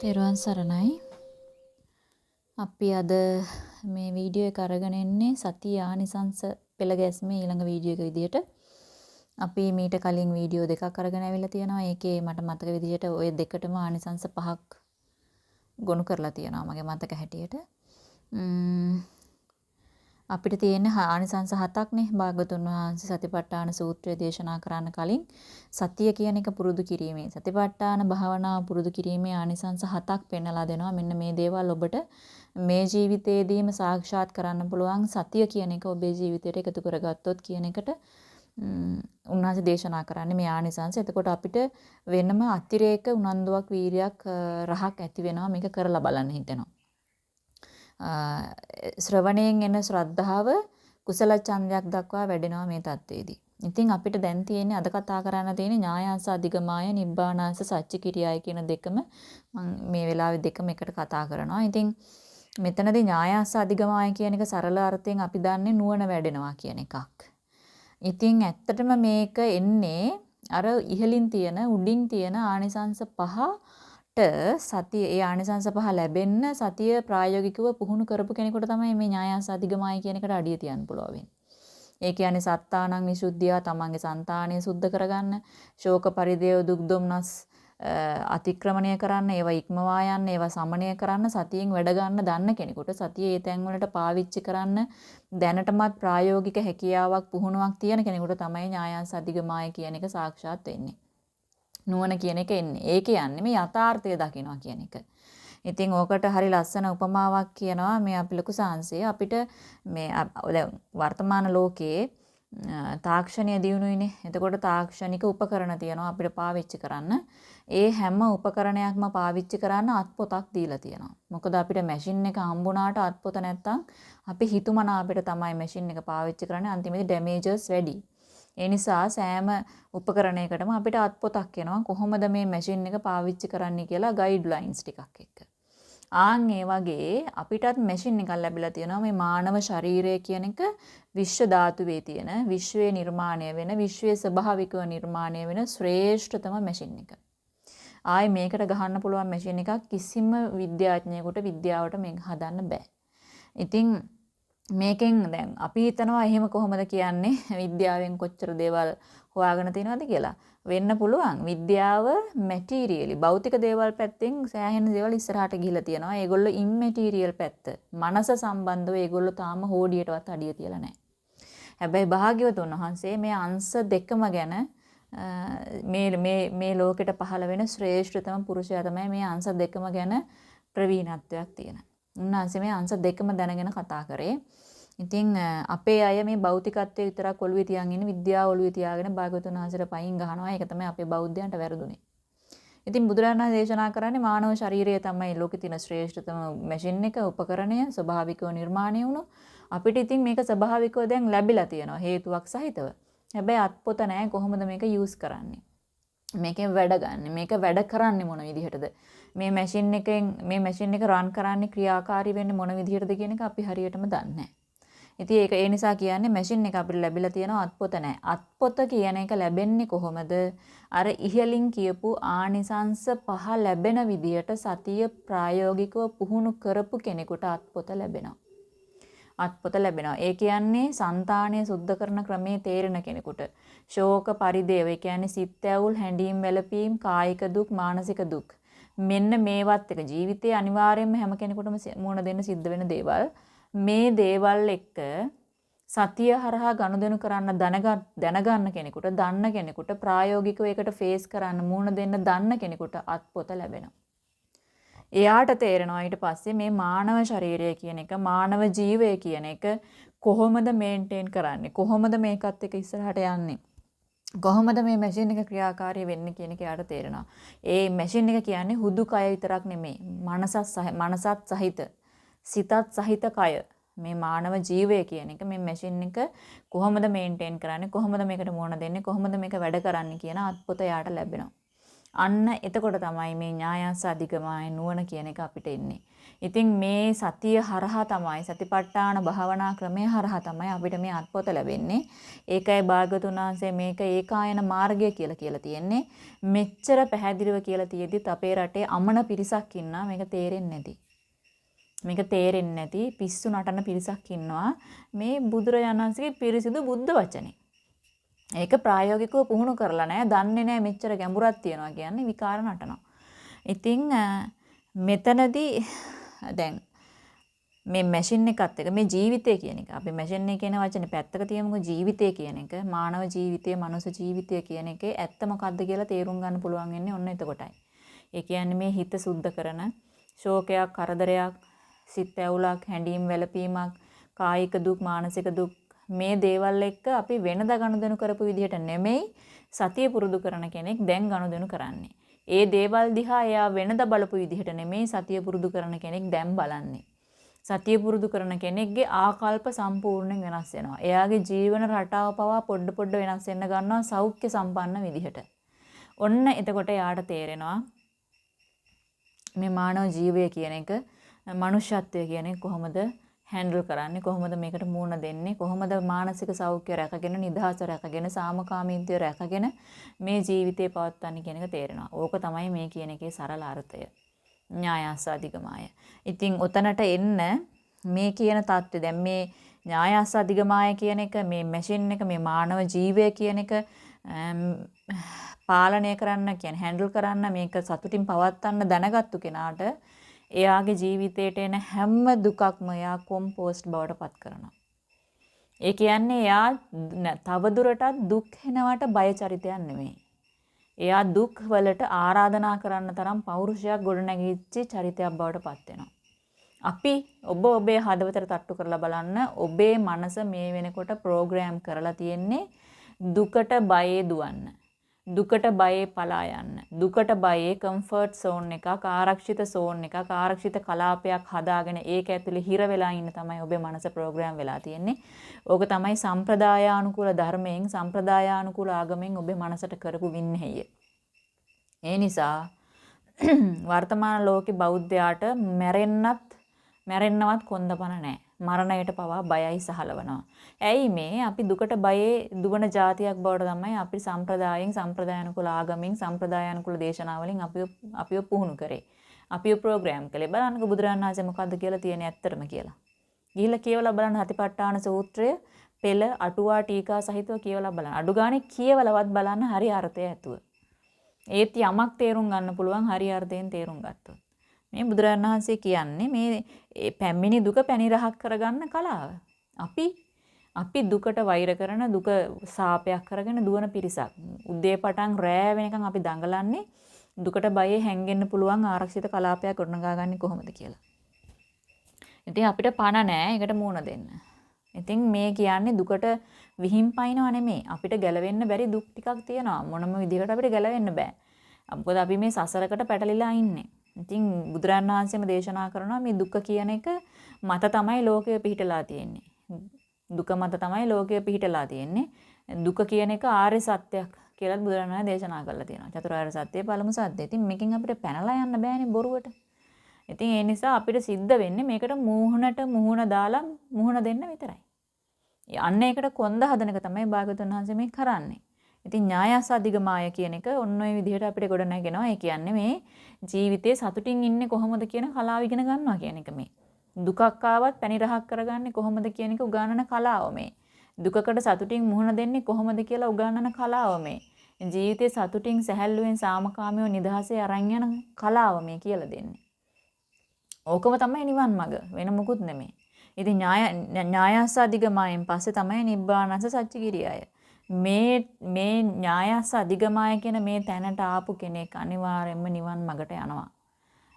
තෙරුවන් සරණයි. අපි අද මේ වීඩියෝ එක අරගෙන එන්නේ සතිය ආනිසංස පෙළ ගැස්මේ ඊළඟ වීඩියෝ එක විදියට. අපි මීට කලින් වීඩියෝ දෙකක් අරගෙන ඇවිල්ලා තියෙනවා. ඒකේ මට මතක විදියට ওই දෙකටම ආනිසංස පහක් ගොනු කරලා තියෙනවා මගේ මතක හැටියට. අපිට තියෙන ආනිසංස හතක්නේ භාගතුන් වහන්සේ සතිපට්ඨාන සූත්‍රය දේශනා කරන්න කලින් සතිය කියන එක පුරුදු කිරීමේ සතිපට්ඨාන භාවනාව පුරුදු කිරීමේ ආනිසංස හතක් පෙන්නලා දෙනවා මෙන්න මේ දේවල් ඔබට මේ ජීවිතේදීම සාක්ෂාත් කරන්න පුළුවන් සතිය කියන එක ඔබේ ජීවිතයට එකතු කරගත්තොත් කියන එකට උන්වහන්සේ දේශනා කරන්නේ මේ ආනිසංස. එතකොට අපිට වෙනම අතිරේක උනන්දුවක් වීරියක් රහක් ඇති වෙනවා මේක කරලා බලන්න හිතෙනවා. ශ්‍රවණයෙන් එන ශ්‍රද්ධාව කුසල ඡන්දයක් දක්වා වැඩෙනවා මේ தത്വෙදී. ඉතින් අපිට දැන් තියෙන්නේ අද කතා කරන්න තියෙන්නේ ඥායාස අධිගමාය නිබ්බානාස සච්ච කිරියයි කියන දෙකම මම මේ වෙලාවේ දෙකම එකට කතා කරනවා. ඉතින් මෙතනදී ඥායාස අධිගමාය කියන එක සරල අර්ථයෙන් අපි දන්නේ නුවණ වැඩෙනවා කියන එකක්. ඉතින් ඇත්තටම මේක එන්නේ අර ඉහලින් තියෙන උඩින් තියෙන ආනිසංස පහ සතිය ඒ ආනිසංස පහ ලැබෙන්න සතිය ප්‍රායෝගිකව පුහුණු කරපු කෙනෙකුට තමයි මේ ඥායංස අධිගමයි කියන එකට අඩිය තියන්න පුළුවන් වෙන්නේ. ඒ කියන්නේ සත්තානං විසුද්ධිය තමන්ගේ సంతාණය සුද්ධ කරගන්න, ශෝක පරිදේව දුක් දුම්නස් අතික්‍රමණය කරන්න, ඒවා ඉක්මවා යන්න, ඒවා සමනය කරන්න සතියෙන් වැඩ ගන්න දන්න කෙනෙකුට සතිය ඒ තැන් වලට පාවිච්චි කරන්න දැනටමත් ප්‍රායෝගික හැකියාවක් පුහුණුවක් තියෙන කෙනෙකුට තමයි ඥායංස අධිගමයි කියන එක සාක්ෂාත් වෙන්නේ. නුවණ කියන එක එන්නේ. ඒ කියන්නේ මේ යථාර්ථය දකිනවා කියන එක. ඉතින් ඕකට හරි ලස්සන උපමාවක් කියනවා මේ අපි ලොකු සාංශය අපිට මේ වර්තමාන ලෝකයේ තාක්ෂණය දියුණුයිනේ. එතකොට තාක්ෂණික උපකරණ තියෙනවා අපිට පාවිච්චි කරන්න. ඒ හැම උපකරණයක්ම පාවිච්චි කරන්න අත්පොතක් දීලා තියෙනවා. මොකද අපිට මැෂින් එක හම්බුණාට අත්පොත නැත්තම් අපි හිතුමනා අපිට තමයි මැෂින් එක පාවිච්චි කරන්නේ අන්තිමේදී ඩැමේජස් වැඩි. ඒ නිසා සෑම උපකරණයකටම අපිට අත්පොතක් එනවා කොහොමද මේ මැෂින් එක පාවිච්චි කරන්න කියලා ගයිඩ්ලයින්ස් ටිකක් එක්ක. ආන් ඒ වගේ අපිටත් මැෂින් එකක් ලැබිලා තියෙනවා මේ මානව ශරීරය කියන එක විශ්ව ධාතුවේ තියෙන විශ්වයේ නිර්මාණය වෙන විශ්වයේ ස්වභාවිකව නිර්මාණය වෙන ශ්‍රේෂ්ඨතම මැෂින් එක. ආයි මේකට ගහන්න පුළුවන් මැෂින් එකක් කිසිම විද්‍යාඥයෙකුට විද්‍යාවට මේක හදන්න බෑ. ඉතින් මේකෙන් දැන් අපි හිතනවා එහෙම කොහොමද කියන්නේ විද්‍යාවෙන් කොච්චර දේවල් හොයාගෙන තියෙනවද කියලා. වෙන්න පුළුවන්. විද්‍යාව මැටීරියලි භෞතික දේවල් පැත්තෙන් සෑහෙන දේවල් ඉස්සරහට ගිහිලා තියෙනවා. ඒගොල්ලෝ ඉම්මැටීරියල් පැත්ත. මනස සම්බන්ධව ඒගොල්ලෝ තාම හෝඩියටවත් අඩිය තියලා නැහැ. හැබැයි භාග්‍යවතුන් වහන්සේ මේ අංශ දෙකම ගැන මේ මේ මේ ලෝකෙට පහළ වෙන ශ්‍රේෂ්ඨතම පුරුෂයා තමයි මේ අංශ දෙකම ගැන ප්‍රවීණත්වයක් තියෙන. උන්වහන්සේ මේ අංශ දෙකම දැනගෙන කතා කරේ. ඉතින් අපේ අය මේ භෞතිකත්වයේ විතරක් ඔළුවේ තියන් ඉන්නේ විද්‍යාව ඔළුවේ තියාගෙන භාගතුන් වහන්සේට පයින් ගහනවා. ඒක තමයි අපේ බෞද්ධයන්ට වැරදුනේ. ඉතින් බුදුරජාණන් දේශනා කරන්නේ මානව ශරීරය තමයි ලෝකේ තියෙන ශ්‍රේෂ්ඨතම මැෂින් එක උපකරණය ස්වභාවිකව නිර්මාණය වුණු. අපිට ඉතින් මේක ස්වභාවිකව දැන් ලැබිලා තියෙනවා හේතුවක් සහිතව. හැබැයි අත්පොත නැහැ කොහොමද මේක යූස් කරන්නේ? මේකෙන් වැඩ ගන්න. මේක වැඩ කරන්නේ මොන විදිහටද? මේ මැෂින් එකෙන් මේ මැෂින් එක රන් කරන්නේ ක්‍රියාකාරී වෙන්නේ මොන විදිහටද කියන එක අපි හරියටම දන්නේ නැහැ. ඉතින් ඒක ඒ නිසා කියන්නේ මැෂින් එක අපිට ලැබිලා තියෙනවා අත්පොත නැහැ. අත්පොත කියන එක ලැබෙන්නේ කොහොමද? අර ඉහලින් කියපු ආනිසංස පහ ලැබෙන විදියට සතිය ප්‍රායෝගිකව පුහුණු කරපු කෙනෙකුට අත්පොත ලැබෙනවා. අත්පොත ලැබෙනවා. ඒ කියන්නේ సంతාණය සුද්ධ කරන ක්‍රමයේ තේරෙන කෙනෙකුට. ශෝක පරිදේව, ඒ කියන්නේ සිත් ඇවුල්, හැඬීම්, වැළපීම්, කායික දුක්, මානසික දුක්. මෙන්න මේවත් එක ජීවිතයේ අනිවාර්යයෙන්ම හැම කෙනෙකුටම මුණ දෙන්න සිද්ධ වෙන දේවල්. මේ දේවල් එක්ක සතිය හරහා ගනුදෙනු කරන්න දැනගන්න කෙනෙකුට දන්න කෙනෙකුට ප්‍රායෝගිකව ඒකට ෆේස් කරන්න මුහුණ දෙන්න දන්න කෙනෙකුට අත්පොත ලැබෙනවා. එයාට තේරෙනවා ඊට පස්සේ මේ මානව ශරීරය කියන එක මානව ජීවය කියන එක කොහොමද මේන්ටේන් කරන්නේ කොහොමද මේකත් එක්ක ඉස්සරහට යන්නේ කොහොමද මේ මැෂින් එක ක්‍රියාකාරී වෙන්නේ කියන එක යාට තේරෙනවා. ඒ මැෂින් එක කියන්නේ හුදු කය විතරක් නෙමෙයි. මනසත් මනසත් සහිත සිතත් සහිත කය මේ මානව ජීවය කියන එක මේ මැෂින් එක කොහොමද මේන්ටේන් කරන්නේ කොහොමද මේකට මුහුණ දෙන්නේ කොහොමද මේක වැඩ කරන්නේ කියන අත්පොත යාට ලැබෙනවා. අන්න එතකොට තමයි මේ ඥායස අධිගමයි නුවණ කියන එක අපිට එන්නේ. ඉතින් මේ සතිය හරහා තමයි සතිපට්ඨාන භාවනා ක්‍රමය හරහා තමයි අපිට මේ අත්පොත ලැබෙන්නේ. ඒකයි භාගතුන් වහන්සේ මේක ඒකායන මාර්ගය කියලා කියලා තියෙන්නේ. මෙච්චර පැහැදිලිව කියලා තියෙද්දිත් අපේ රටේ අමන පිරිසක් ඉන්නා මේක තේරෙන්නේ නැති. මේක තේරෙන්නේ නැති පිස්සු නටන පිරිසක් ඉන්නවා මේ බුදුරජාණන් වහන්සේගේ පිරිසිදු බුද්ධ වචනේ. ඒක ප්‍රායෝගිකව පුහුණු කරලා නැහැ. දන්නේ නැහැ මෙච්චර ගැඹුරක් තියනවා කියන්නේ විකාර නටනවා. ඉතින් මෙතනදී දැන් මේ මැෂින් එකත් එක මේ ජීවිතය කියන එක අපි මැෂින් එක කියන වචනේ පැත්තක තියමුකෝ ජීවිතය කියන එක මානව ජීවිතය මනුෂ්‍ය ජීවිතය කියන එකේ ඇත්ත මොකද්ද කියලා තේරුම් ගන්න පුළුවන් වෙන්නේ ඔන්න එතකොටයි. ඒ කියන්නේ මේ හිත සුද්ධ කරන ශෝකයක් කරදරයක් සිත් ඇවුලක් හැඬීම් වැළපීමක් කායික දුක් මානසික දුක් මේ දේවල් එක්ක අපි වෙනදා ගනුදෙනු කරපු විදිහට නෙමෙයි සතිය පුරුදු කරන කෙනෙක් දැන් ගනුදෙනු කරන්නේ. ඒ දේවල් දිහා එයා වෙනද බලපු විදිහට නෙමෙයි සතිය පුරුදු කරන කෙනෙක් දැන් බලන්නේ. සතිය පුරුදු කරන කෙනෙක්ගේ ආකල්ප සම්පූර්ණයෙන් වෙනස් වෙනවා. එයාගේ ජීවන රටාව පවා පොඩ පොඩ වෙනස් වෙන්න ගන්නවා සෞඛ්‍ය සම්පන්න විදිහට. ඔන්න එතකොට එයාට තේරෙනවා මේ මානව ජීවය කියන එක මනුෂ්‍යත්වය කියන එක කොහොමද හැන්ඩල් කරන්නේ කොහොමද මේකට මූණ දෙන්නේ කොහොමද මානසික සෞඛ්‍ය රැකගෙන නිදහස රැකගෙන සාමකාමීත්වය රැකගෙන මේ ජීවිතේ පවත්වන්නේ කියන එක තේරෙනවා. ඕක තමයි මේ කියන එකේ සරල අර්ථය. ඥායස්සාධිගමාය. ඉතින් උතනට එන්න මේ කියන தත්ත්වය දැන් මේ ඥායස්සාධිගමාය කියන එක මේ මැෂින් එක මේ මානව ජීවය කියන එක පාලනය කරන්න කියන්නේ හැන්ඩල් කරන්න මේක සතුටින් පවත්වන්න දැනගත්තු කෙනාට එයාගේ ජීවිතේට එන හැම දුකක්ම එයා කොම්පෝස්ට් බවට පත් කරනවා. ඒ කියන්නේ එයා තවදුරටත් දුක් වෙනවට බය චරිතයක් නෙමෙයි. එයා දුක් වලට ආරාධනා කරන්න තරම් පෞරුෂයක් ගොඩනැගිච්ච චරිතයක් බවට පත් වෙනවා. අපි ඔබ ඔබේ හදවතට තට්ටු කරලා බලන්න ඔබේ මනස මේ වෙනකොට ප්‍රෝග්‍රෑම් කරලා තියෙන්නේ දුකට බයේ දුවන්න. දුකට බයේ පලා යන්න. දුකට බයේ කම්ෆර්ට් සෝන් එකක් ආරක්ෂිත සෝන් එකක් ආරක්ෂිත කලාපයක් හදාගෙන ඒක ඇතුලේ හිර වෙලා ඉන්න තමයි ඔබේ මනස ප්‍රෝග්‍රෑම් වෙලා තියෙන්නේ. ඕක තමයි සම්ප්‍රදායානුකූල ධර්මයෙන් සම්ප්‍රදායානුකූල ආගමෙන් ඔබේ මනසට කරපු වින්නේය. ඒ නිසා වර්තමාන ලෝකේ බෞද්ධයාට මැරෙන්නත් මැරෙන්නවත් කොන්දපණ නැහැ. මරණයට පවා බයයි සහලවනවා. ඇයි මේ අපි දුකට බයේ දුවන જાතියක් බවට තමයි අපි සම්ප්‍රදායෙන් සම්ප්‍රදායනුකූල ආගමින් සම්ප්‍රදායනුකූල දේශනාවලින් අපිව අපිව පුහුණු කරේ. අපිව ප්‍රෝග්‍රෑම් කළේ. බලන්නකෝ බුදුරජාණන් වහන්සේ මොකද්ද කියලා තියෙන්නේ ඇත්තටම කියලා. ගිහිල්ලා කියවලා බලන්න හතිපට්ඨාන සූත්‍රය පෙළ අටුවා ටීකා සහිතව කියවලා බලන්න. අඩු ගානේ කියවලවත් බලන්න හරි අර්ථය ඇතුව. ඒත් යමක් තේරුම් ගන්න පුළුවන් හරි අර්ථයෙන් තේරුම් ගත්තොත්. මේ බුදුරජාණන් වහන්සේ කියන්නේ මේ පැමිණි දුක පැනිරහක් කරගන්න කලාව. අපි අපි දුකට වෛර කරන දුක සාපයක් කරගෙන දුවන පිරිසක්. උදේ පටන් රෑ වෙනකන් අපි දඟලන්නේ දුකට බයේ හැංගෙන්න පුළුවන් ආරක්ෂිත කලාපයක් ගොඩනගාගන්නේ කොහොමද කියලා. ඉතින් අපිට පණ නෑ ඒකට මූණ දෙන්න. ඉතින් මේ කියන්නේ දුකට විහිං පයින්ව නෙමෙයි. අපිට ගැලවෙන්න බැරි දුක් ටිකක් තියෙනවා. මොනම විදිහකට අපිට ගැලවෙන්න බෑ. මොකද අපි මේ සසරකට පැටලිලා ඉන්නේ. ඉතින් බුදුරන් වහන්සේම දේශනා කරනවා මේ දුක කියන එක මත තමයි ලෝකය පිහිටලා තියෙන්නේ. දුක මත තමයි ලෝකය පිහිටලා තියෙන්නේ. දුක කියන එක ආර්ය සත්‍යයක් කියලා බුදුරන් වහන්සේ දේශනා කරලා තියෙනවා. චතුරාර්ය සත්‍යය පළමු සත්‍යය. ඉතින් මේකෙන් අපිට පැනලා යන්න බෑනේ බොරුවට. ඉතින් ඒ නිසා අපිට සිද්ධ වෙන්නේ මේකට මූහුණට මූහුණ දාලා මූහුණ දෙන්න විතරයි. අන්න ඒකට කොන්ද හදන එක තමයි භාගතුන් වහන්සේ මේ කරන්නේ. ඉතින් ඥායස අධිගමාය කියන එක ඔන්න ඔය විදිහට අපිට ගොඩ නැගෙනවා. ඒ කියන්නේ මේ ජීවිතේ සතුටින් ඉන්නේ කොහොමද කියන කලාව ඉගෙන ගන්නවා කියන එක මේ. දුකක් ආවත් පැණි රහක් කරගන්නේ කොහොමද කියන එක උගන්වන කලාව මේ. දුකකට සතුටින් මුහුණ දෙන්නේ කොහොමද කියලා උගන්වන කලාව මේ. ජීවිතේ සතුටින් සැහැල්ලුවෙන් සාමකාමීව නිදහසේ අරන් යන කලාව මේ කියලා දෙන්නේ. ඕකම තමයි නිවන් මඟ වෙන මොකුත් නෙමෙයි. ඉතින් ඥාය ඥායස අධිගමයෙන් පස්සේ තමයි නිබ්බානස සත්‍ය කිරියය. මේ මේ ඥායස අධිගමය කියන මේ තැනට ආපු කෙනෙක් අනිවාර්යයෙන්ම නිවන් මඟට යනවා.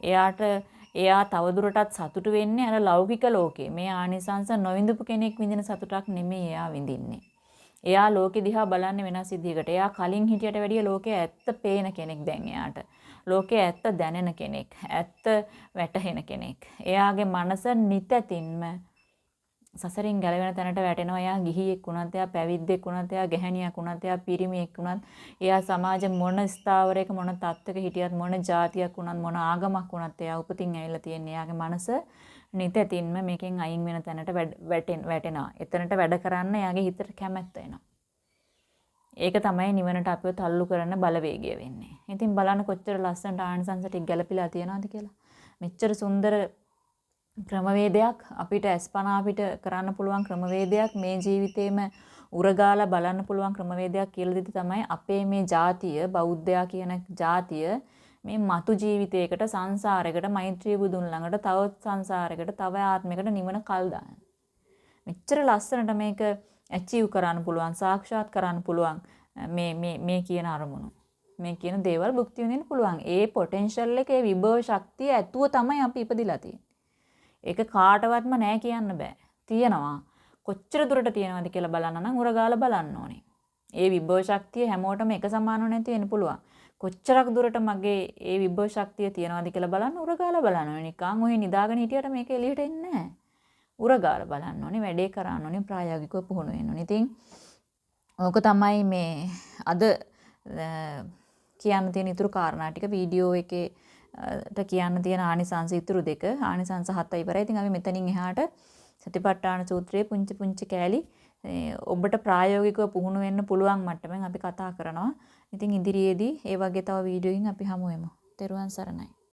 එයාට එයා තවදුරටත් සතුටු වෙන්නේ අර ලෞකික ලෝකේ. මේ ආනිසංස නොවිඳපු කෙනෙක් විඳින සතුටක් නෙමෙයි එයා විඳින්නේ. එයා ලෝකෙ දිහා බලන්නේ වෙනස් විදිහකට. එයා කලින් හිටියට වැඩිය ලෝකයේ ඇත්ත පේන කෙනෙක් දැන් එයාට. ලෝකයේ ඇත්ත දැනෙන කෙනෙක්. ඇත්ත වැටහෙන කෙනෙක්. එයාගේ මනස නිතැතින්ම සසරින් ගැලවෙන තැනට වැටෙනවා. එයා ගිහියෙක් වුණත්, එයා පැවිද්දෙක් වුණත්, එයා ගැහණියක් වුණත්, එයා පිරිමියෙක් වුණත්, එයා සමාජ මොන ස්ථාවරයක මොන තත්ත්වයක හිටියත්, මොන જાතියක් වුණත්, මොන ආගමක් වුණත් එයා උපතින් ඇවිල්ලා තියෙන්නේ. එයාගේ මනස නිතැතින්ම මේකෙන් අයින් වෙන තැනට වැටෙන වැටෙනවා. එතනට වැඩ කරන්න එයාගේ හිතට කැමැත්ත එනවා. ඒක තමයි නිවනට අපිව තල්ලු කරන බලවේගය වෙන්නේ. ඉතින් බලන්න කොච්චර ලස්සනට ආනිසංස ටික ගැලපිලා තියනවද කියලා. මෙච්චර සුන්දර ක්‍රමවේදයක් අපිට අස්පනා අපිට කරන්න පුළුවන් ක්‍රමවේදයක් මේ ජීවිතේම උරගාලා බලන්න පුළුවන් ක්‍රමවේදයක් කියලා දෙද්දි තමයි අපේ මේ ජාතිය බෞද්ධයා කියන ජාතිය මේ මතු ජීවිතයකට සංසාරයකට මෛත්‍රී බුදුන් ළඟට තවත් සංසාරයකට තව ආත්මයකට නිවන කල් දාන්නේ. මෙච්චර ලස්සනට මේක ඇචීව් කරන්න පුළුවන් සාක්ෂාත් කරන්න පුළුවන් මේ මේ මේ කියන අරමුණු. මේ කියන දේවල් භුක්ති විඳින්න පුළුවන්. ඒ පොටෙන්ෂල් එකේ විභව ශක්තිය ඇතුව තමයි අපි ඉපදිලා තියෙන්නේ. ඒක කාටවත්ම නෑ කියන්න බෑ. තියෙනවා. කොච්චර දුරට තියෙනවද කියලා බලන්න නම් උරගාලා බලන්න ඕනේ. ඒ විභව ශක්තිය හැමෝටම එක සමානව නැති වෙන්න පුළුවන්. කොච්චරක් දුරට මගේ ඒ විභව ශක්තිය තියෙනවද කියලා බලන්න උරගාලා බලන්න ඕනේ. නිකන් ඔය නිදාගෙන හිටියට මේක එළියට එන්නේ නැහැ. උරගාලා බලන්න ඕනේ, වැඩේ කරන්න ඕනේ, ප්‍රායෝගිකව පුහුණු වෙන්න ඕනේ. ඉතින් ඕක තමයි මේ අද කියන්න තියෙන ඉතුරු කාරණා ටික වීඩියෝ එකේ ට කියන්න තියෙන ආනිසංස ඉතුරු දෙක ආනිසංස හත ඉවරයි. ඉතින් අපි මෙතනින් එහාට සතිපට්ඨාන සූත්‍රයේ පුංචි පුංචි කෑලි ඔබට ප්‍රායෝගිකව පුහුණු වෙන්න පුළුවන් මට්ටමින් අපි කතා කරනවා. ඉතින් ඉදිරියේදී ඒ වගේ තව වීඩියෝකින් අපි හමු වෙමු. තෙරුවන් සරණයි.